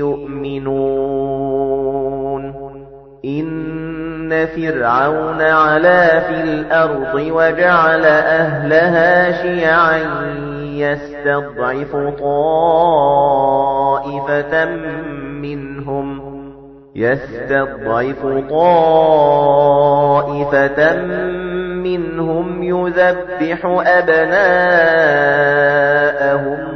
يُؤْمِنُونَ. إِنَّ فِرْعَوْنَ عَلَا فِي الْأَرْضِ وَجَعَلَ أَهْلَهَا شِيَعًا يَسْتَضْعِفُ طَائِفَةً مِنْهُمْ يَسْتَضْعِفُ طَائِفَةً مِنْهُمْ يُذَبِّحُ أَبْنَاءَهُمْ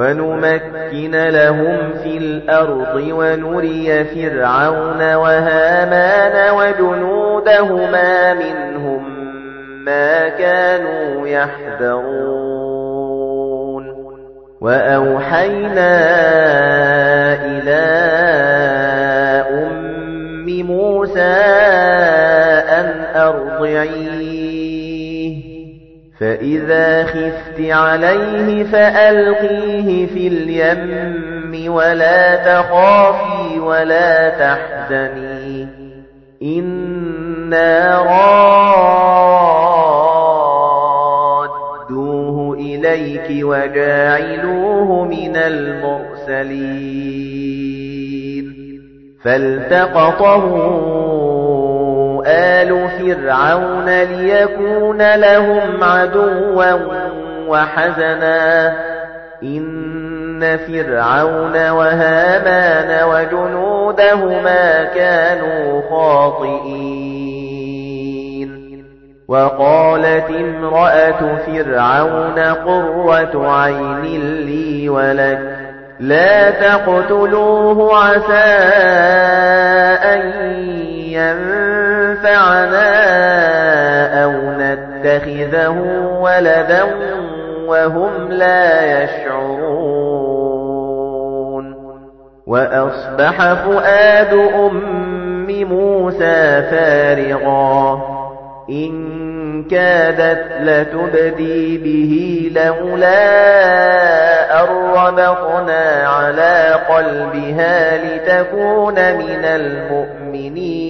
وَنُمَكِّنَ لَهُمْ فِي الْأَرْضِ وَنُرِيَ فِرْعَوْنَ وَهَامَانَ وَجُنُودَهُمَا مِنْهُم مَّا كَانُوا يَحْذَرُونَ. وَأَوْحَيْنَا إِلَى أُمِّ مُوسَىٰ أَرْضِعِيهِ فَإِذَا خِفْتِ عَلَيْهِ فَأَلْقِيهِ فِي الْيَمِّ وَلَا تَخَافِي وَلَا تَحْزَنِي. إِنَّا رَادُّوهُ إِلَيْكِ وَجَاعِلُوهُ مِنَ الْمُرْسَلِينَ. فَالْتَقَطَهُ آلُ فِرْعَوْنَ لِيَكُونَ لَهُمْ عَدُوًّا وَحَزَنًا. إِنَّ فِرْعَوْنَ وَهَامَانَ وَجُنُودَهُمَا كَانُوا خَاطِئِينَ. وَقَالَتِ امْرَأَتُ فِرْعَوْنَ قُرَّةُ عَيْنٍ لِّي وَلَكَ لَا تَقْتُلُوهُ عَسَىٰ أَن يَنفَعَنَا أَوْ نَتَّخِذَهُ وَلَدًا وَهُمْ لَا يَشْعُرُونَ. وَأَصْبَحَ فُؤَادُ أُمِّ مُوسَى فَارِغًا. إِن كَادَتْ لَتُبْدِي بِهِ لَوْلَا أَرَّبَطْنَا عَلَى قَلْبِهَا لِتَكُونَ مِنَ الْمُؤْمِنِينَ.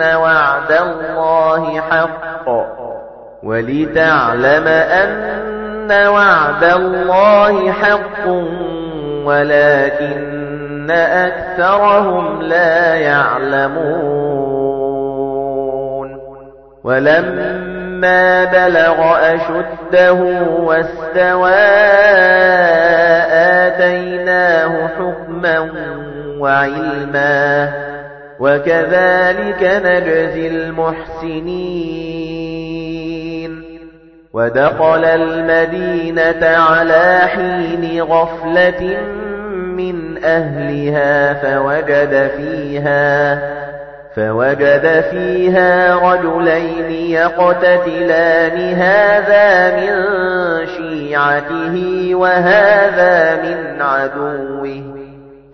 وَعْدَ اللَّهِ حَقٌّ. وَلِتَعْلَمَ أَنَّ وَعْدَ اللَّهِ حَقٌّ وَلَكِنَّ أَكْثَرَهُمْ لَا يَعْلَمُونَ. وَلَمَّا بَلَغَ أَشُدَّهُ وَاسْتَوَى آتَيْنَاهُ حُكْمًا وَعِلْمًا. وَكَذَلِكَ نَجْزِي الْمُحْسِنِينَ. وَدَخَلَ الْمَدِينَةَ عَلَى حِينِ غَفْلَةٍ مِنْ أهلها فوجد فيها فوجد فيها رجلين يقتتلان هذا من شيعته وهذا من عدوه.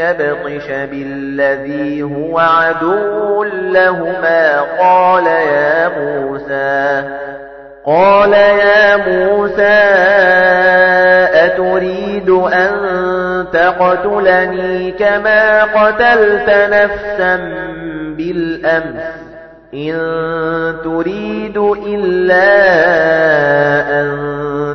يبطش بالذي هو عدو لهما. قال يا موسى قال يا موسى أتريد أن تقتلني كما قتلت نفسا بالأمس. إن تريد إلا أن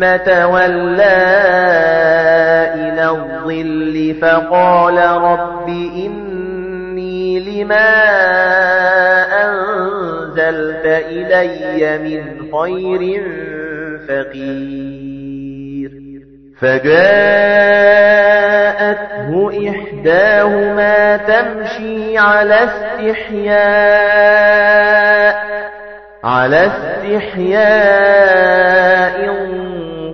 تولى إلى الظل فقال رب إني لما أنزلت إلي من خير فقير. فجاءته إحداهما تمشي على استحياء على استحياء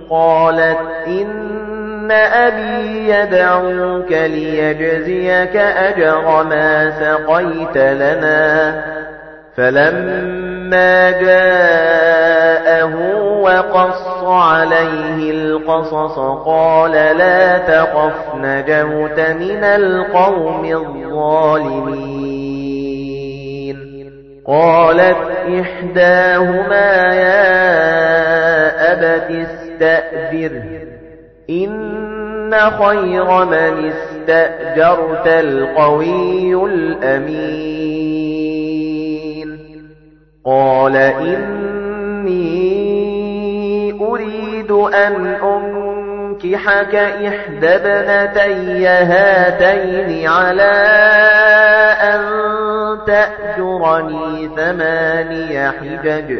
قالت إن أبي يدعوك ليجزيك أجر ما سقيت لنا. فلما جاءه وقص عليه القصص قال لا تقف نجوت من القوم الظالمين. قالت إحداهما يا أبت استأذره إن خير من استأجرت القوي الأمين. قال إني أريد أن أنكحك إحدى ابنتي هاتين على أن تأجرني ثماني حجج.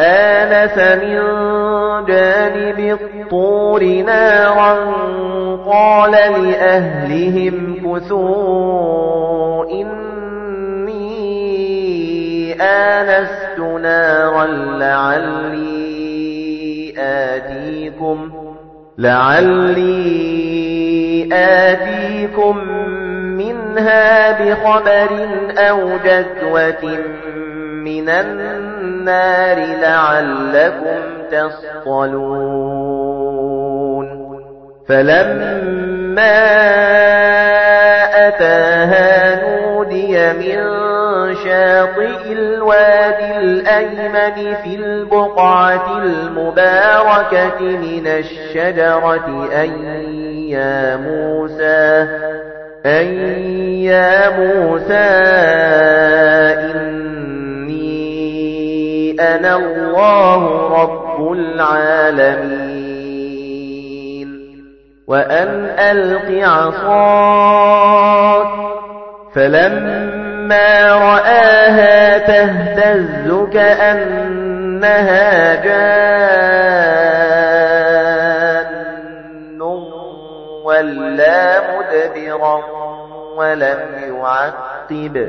آنس من جانب الطور نارا قال لأهلهم كثوا إني آنست نارا لعلي آتيكم لعلي آتيكم منها بخبر أو جذوة من النار لعلكم تصطلون فلما أتاها نودي من شاطئ الوادي الأيمن في البقعة المباركة من الشجرة أي يا موسى أي يا موسى إني أنا الله رب العالمين وأن ألق عصاك فلما رآها تهتز كأنها جان ولا مدبرا ولم يعقب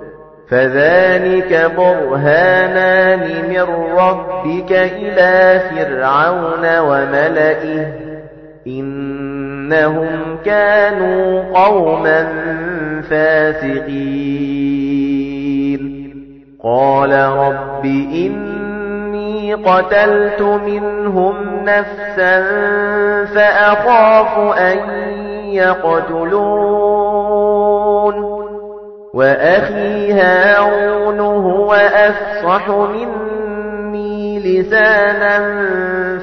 فذلك برهانان من ربك إلى فرعون وملئه إنهم كانوا قوما فاسقين قال رب إني قتلت منهم نفسا فأخاف أن يقتلون وأخي هارون هو أفصح مني لسانا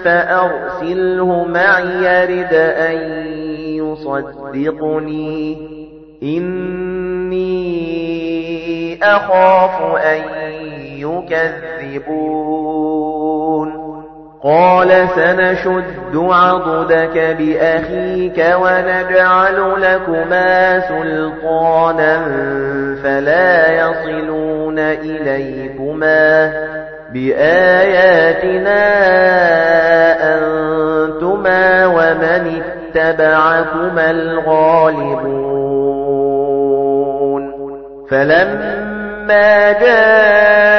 فأرسله معي رد أن يصدقني. إني أخاف أن يكذبون. قال سنشد عضدك بأخيك ونجعل لكما سلطانا فلا يصلون إليكما بآياتنا أنتما ومن اتبعكما الغالبون فلما جاءهم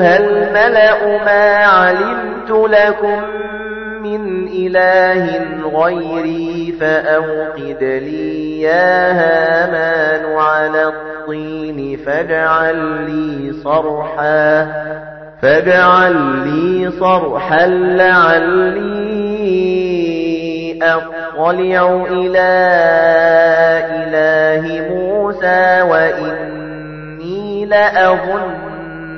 الْمَلَأُ مَا عَلِمْتُ لَكُمْ مِنْ إِلَٰهٍ غَيْرِي فَأَوْقِدْ لِي يَا هَامَانُ عَلَى الطِّينِ فَاجْعَل لِّي صَرْحًا فَاجْعَل لِّي صَرْحًا لَّعَلِّي أَطَّلِعُ إِلَىٰ إِلَٰهِ مُوسَىٰ وَإِنِّي لَأَظُنُّهُ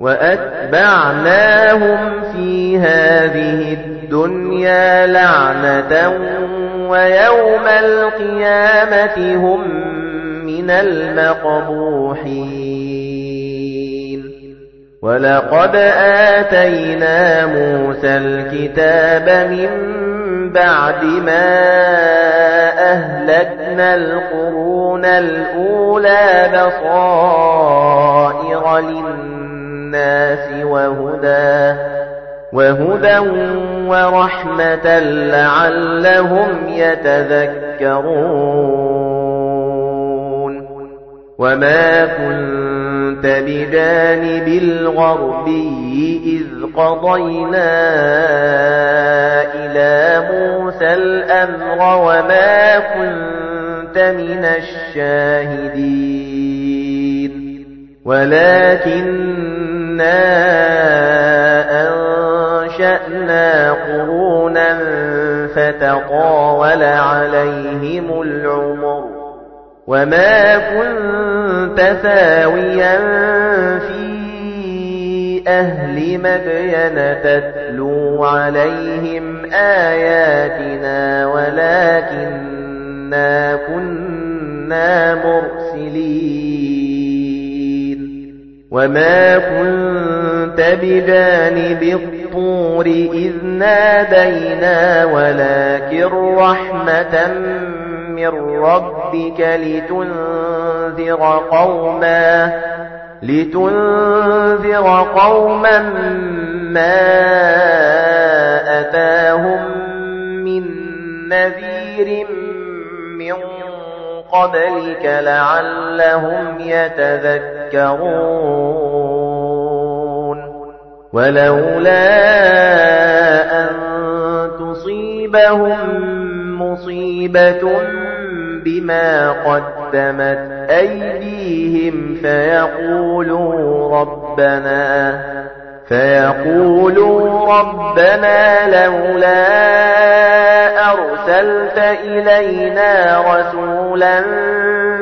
وَأَتْبَعْنَاهُمْ فِي هَذِهِ الدُّنْيَا لَعْنَةً وَيَوْمَ الْقِيَامَةِ هُمْ مِنَ الْمَقْبُوحِينَ وَلَقَدْ آتَيْنَا مُوسَى الْكِتَابَ مِنْ بَعْدِ مَا أَهْلَكْنَا الْقُرُونَ الْأُولَى بَصَائِرَ لِلنَّاسِ وَهُدًى وَهُدًى وَرَحْمَةً لَّعَلَّهُمْ يَتَذَكَّرُونَ. وَمَا كُنتَ بِجَانِبِ الْغَرْبِيِّ إِذْ قَضَيْنَا إِلَى مُوسَى الْأَمْرَ وَمَا كُنتَ مِنَ الشَّاهِدِينَ. وَلَكِنَّا أَنشَأْنَا قُرُونًا فَتَطَاوَلَ عَلَيْهِمُ الْعُمُرُ وَمَا كُنتَ ثَاوِيًا فِي أَهْلِ مَدْيَنَ تَتْلُو عَلَيْهِمْ آيَاتِنَا وَلَكِنَّا كُنَّا مُرْسِلِينَ وَمَا كُنتَ بِجَانِبِ الطُّورِ إِذْ نَادَيْنَا وَلَكِن رَّحْمَةً مِّن رَّبِّكَ لِتُنذِرَ قَوْمًا لِتُنذِرَ قَوْمًا مَّا أَتَاهُم مِّن نَّذِيرٍ قَبْلِكَ لَعَلَّهُمْ يَتَذَكَّرُونَ. وَلَوْلَا أَن تُصِيبَهُم مُّصِيبَةٌ بِمَا قَدَّمَتْ أَيْدِيهِمْ فَيَقُولُوا رَبَّنَا فَيَقُولُوا رَبَّنَا لَوْلَا أَرْسَلْتَ إِلَيْنَا رَسُولًا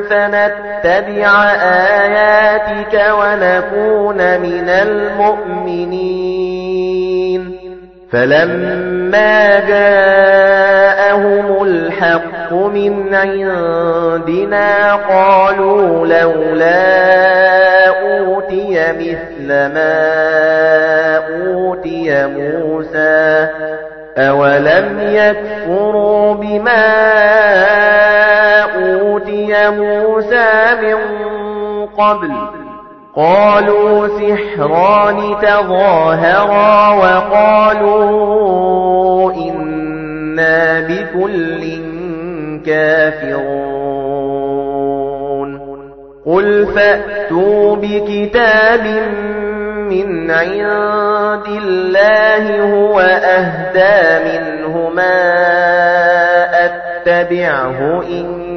فَنَتَّبِعَ آيَاتِكَ وَنَكُونَ مِنَ الْمُؤْمِنِينَ. فَلَمَّا جَاءَهُمُ الْحَقُّ مِنْ عِندِنَا قَالُوا لَوْلَا أُوتِيَ مِثْلَ مَا أُوتِيَ مُوسَى. أَوَلَمْ يَكْفُرُوا بِمَا أُوتِيَ مُوسَى مِنْ قَبْلُ. قالوا سحران تظاهرا وقالوا إنا بكل كافرون. قل فأتوا بكتاب من عند الله هو أهدى منهما أتبعه إن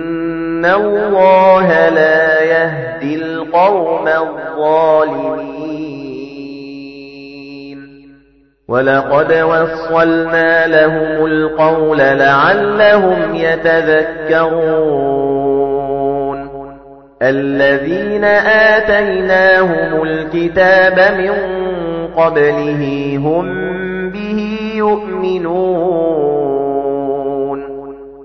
إن الله لا يهدي القوم الظالمين ولقد وصلنا لهم القول لعلهم يتذكرون الذين آتيناهم الكتاب من قبله هم به يؤمنون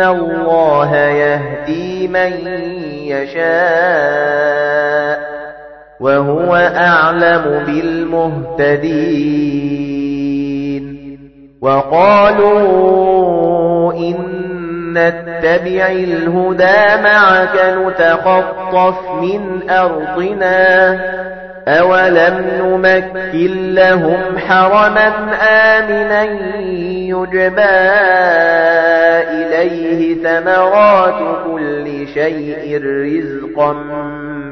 الله يهدي من يشاء وهو أعلم بالمهتدين وقالوا إن نتبع الهدى معك نتخطف من أرضنا أولم نمكن لهم حرما آمنا يجبى إليه ثمرات كل شيء رزقا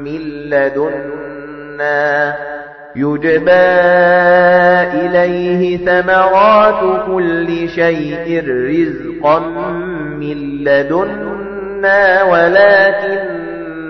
من لدنا يجبى إليه ثمرات كل شيء رزقا من لدنا ولكن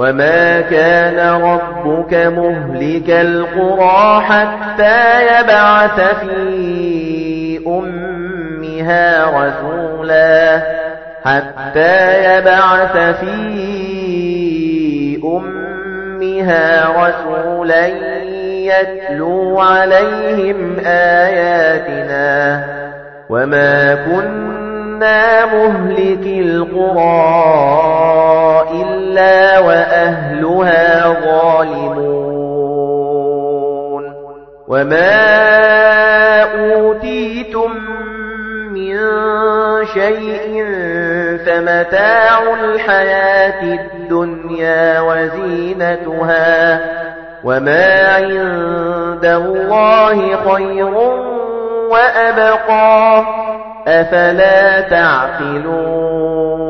وما كان ربك مهلك القرى حتى يبعث في أمها رسولا حتى يبعث في أمها رسولا يتلو عليهم آياتنا وما كنا مهلك القرى إلا وأهلها ظالمون. وما أوتيتم من شيء فمتاع الحياة الدنيا وزينتها وما عند الله خير وأبقى. أفلا تعقلون؟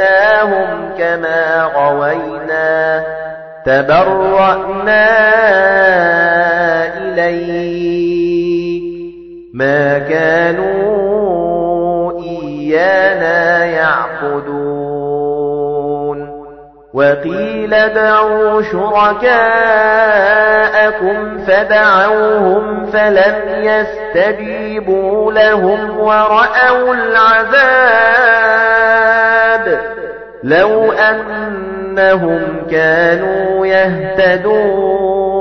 غويناهم كما غوينا تبرأنا إليك ما كانوا إيانا يعبدون وقيل دعوا شركاءكم فدعوهم فلم يستجيبوا لهم ورأوا العذاب لو أنهم كانوا يهتدون.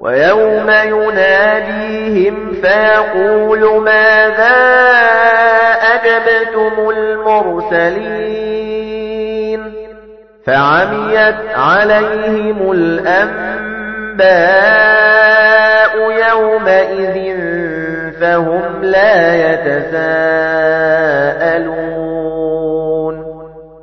ويوم يناديهم فيقول ماذا أجبتم المرسلين؟ فعميت عليهم الأنباء يومئذ فهم لا يتساءلون.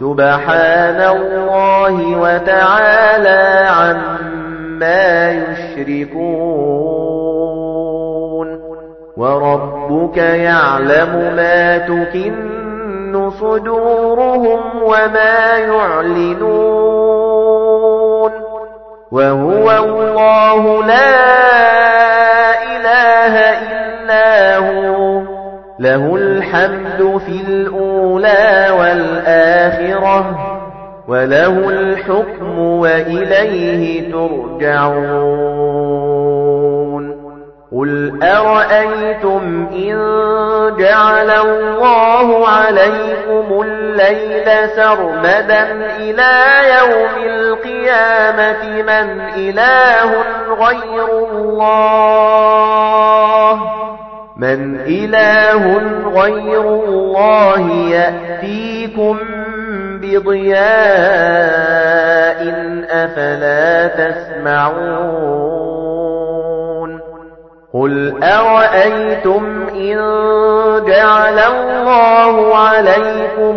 سُبْحَانَ اللَّهِ وَتَعَالَى عَمَّا يُشْرِكُونَ وَرَبُّكَ يَعْلَمُ مَا تُكِنُّ صُدُورُهُمْ وَمَا يُعْلِنُونَ وَهُوَ اللَّهُ لَا إِلَٰهَ إِلَّا هُوَ لَهُ الْحَمْدُ فِي الْأُولَى وَالْآخِرَةِ وَلَهُ الْحُكْمُ وَإِلَيْهِ تُرْجَعُونَ. قُلْ أَرَأَيْتُمْ إِن جَعَلَ اللَّهُ عَلَيْكُمُ اللَّيْلَ سَرْمَدًا إِلَى يَوْمِ الْقِيَامَةِ مَنْ إِلَٰهٌ غَيْرُ اللَّهِ؟ مَنْ إِلَٰهٌ غَيْرُ اللَّهِ يَأْتِيكُم بِضِيَاءٍ أَفَلَا تَسْمَعُونَ قُلْ أَرَأَيْتُمْ إِن جَعَلَ اللَّهُ عَلَيْكُمُ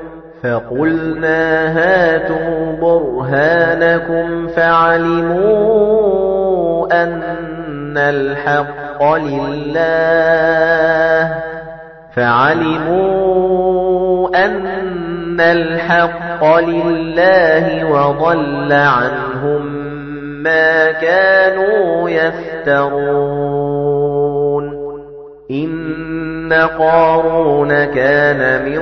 فَقُلْنَا هَاتُوا بُرْهَانَكُمْ فَعَلِمُوا أَنَّ الْحَقَّ لِلَّهِ فَعَلِمُوا أَنَّ الْحَقَّ لِلَّهِ وَضَلَّ عَنْهُم مَّا كَانُوا يَفْتَرُونَ إِنَّ قَارُونَ كَانَ مِن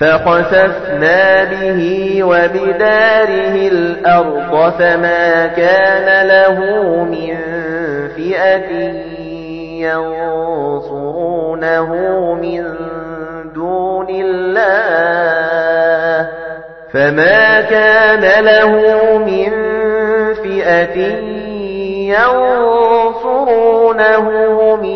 فَخَسَفْنَا بِهِ وَبِدَارِهِ الْأَرْضَ فَمَا كَانَ لَهُ مِنْ فِئَةٍ يَنصُرُونَهُ مِنْ دُونِ اللَّهِ فَمَا كَانَ لَهُ مِنْ فِئَةٍ يَنصُرُونَهُ مِنْ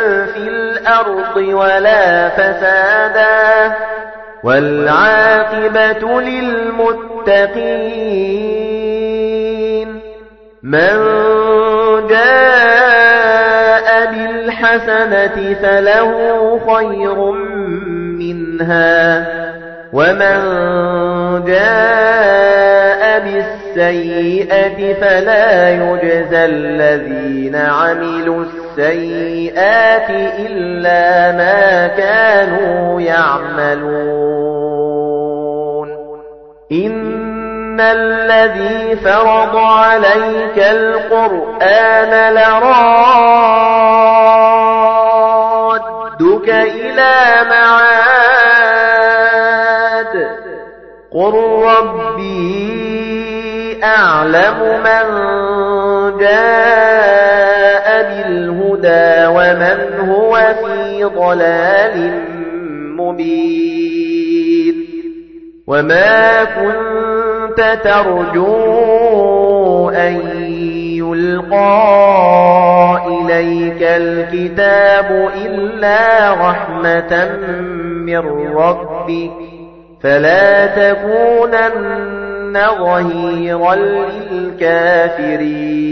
الْأَرْضِ وَلَا فَسَادًا وَالْعَاقِبَةُ لِلْمُتَّقِينَ مَنْ جَاءَ بِالْحَسَنَةِ فَلَهُ خَيْرٌ مِنْهَا وَمَنْ جَاءَ بِالسَّيِّئَةِ فَلَا يُجْزَى الَّذِينَ عَمِلُوا السَّيِّئَاتِ إِلَّا مَا كَانُوا يَعْمَلُونَ. إِنَّ الذي فرض عليك القرآن لرادك إلى معاد. قل ربي أعلم من جاء بالهدى ومن هو في ضلال مبين وما كنت ترجو أن يلقى إليك الكتاب إلا رحمة من ربك فلا تكونن ظهيرا للكافرين.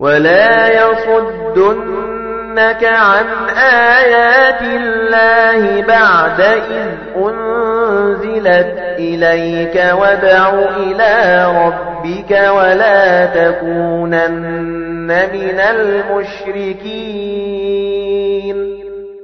ولا يصدنك عن آيات الله بعد إذ أنزلت إليك وادع إلى ربك ولا تكونن من المشركين.